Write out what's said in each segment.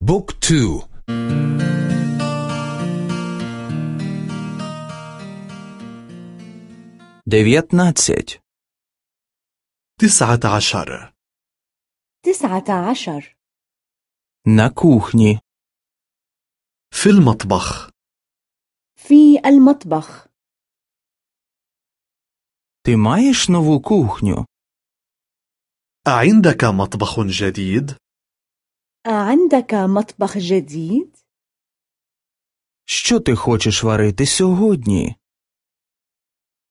بوك تو дев'ятнадцять, تسعة عشر تسعة عشر на кухні, في المطبخ في المطبخ ти маєш нову кухню? أعندك مطبخ جديد؟ أعندك مطبخ جديد؟ Що ти хочеш варити сьогодні?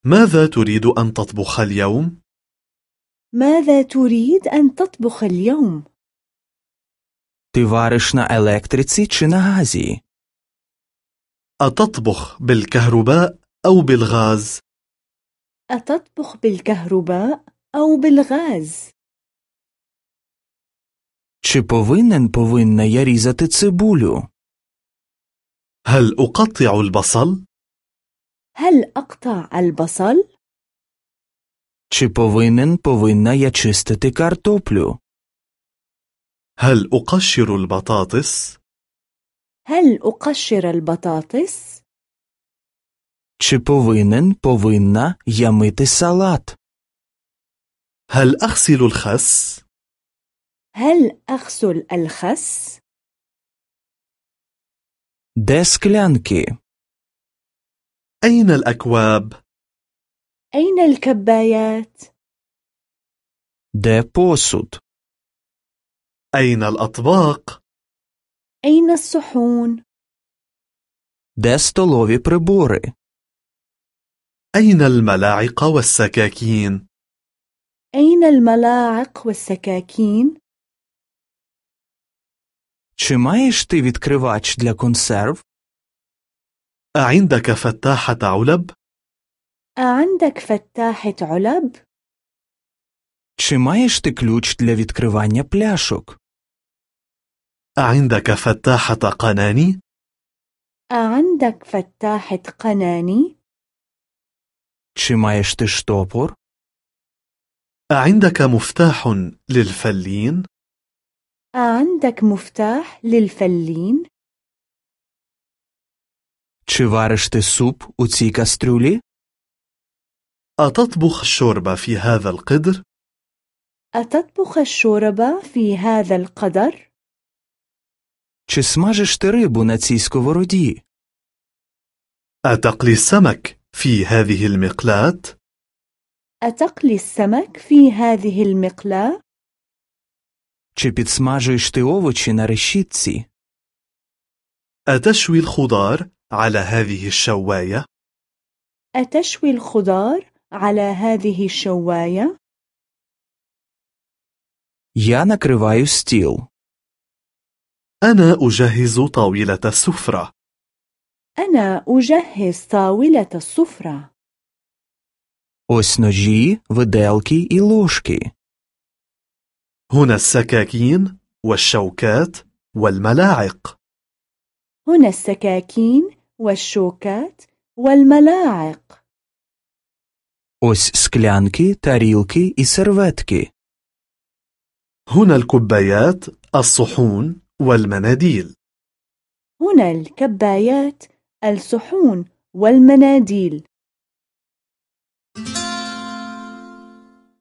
ماذا تريد أن تطبخ اليوم؟ ماذا تريد أن تطبخ اليوم؟ Ти вариш на електриці чи на газі? أتطبخ بالكهرباء أو بالغاز؟ أتطبخ بالكهرباء أو بالغاز؟ Чи повинен повинна я різати цибулю? هل أقطع البصل؟ هل أقطع البصل؟ Чи повинен повинна я чистити картоплю? هل أقشر البطاطس؟ هل أقشر البطاطس؟ Чи повинен повинна я мити салат? هل أغسل الخس؟ هل أغسل الخس؟ ده أين الأكواب؟ أين الكبايات؟ ديبوسود أين الأطباق؟ أين الصحون؟ ده ستولوفي أين الملاعق والسكاكين؟ أين الملاعق والسكاكين؟ Чи маєш ти відкривач для консерв? أعندك فتاحة علب؟ أعندك فتاحة علب؟ Чи маєш ти ключ для відкривання пляшок? أعندك فتاحة قناني؟ أعندك فتاحة قناني؟ Чи маєш ти штопор? أعندك مفتاح للفلين؟ أعندك مفتاح للفلين؟ Чи вариш ти суп у цій кастрюлі? أتطبخ الشوربة في هذا القدر؟ أتطبخ الشوربة في هذا القدر؟ Чи смажиш ти рибу на цій сковороді? أتقلي السمك في هذه المقلاة؟ أتقلي السمك في هذه المقلاة؟ Чи підсмажуєш ти овочі на решітці? أتشوي الخضار على هذه الشواية؟ أتشوي الخضار على هذه الشواية؟ Я накриваю стіл. أنا أجهز طاولة السفرة. أنا أجهز طاولة السفرة. Ось ножі, виделки і ложки. هنا السكاكين والشوكات والملاعق. هنا السكاكين والشوكات والملاعق. Ось склянки, тарілки і серветки. هنا الكبايات، الصحون والمناديل. هنا الكبايات، الصحون والمناديل.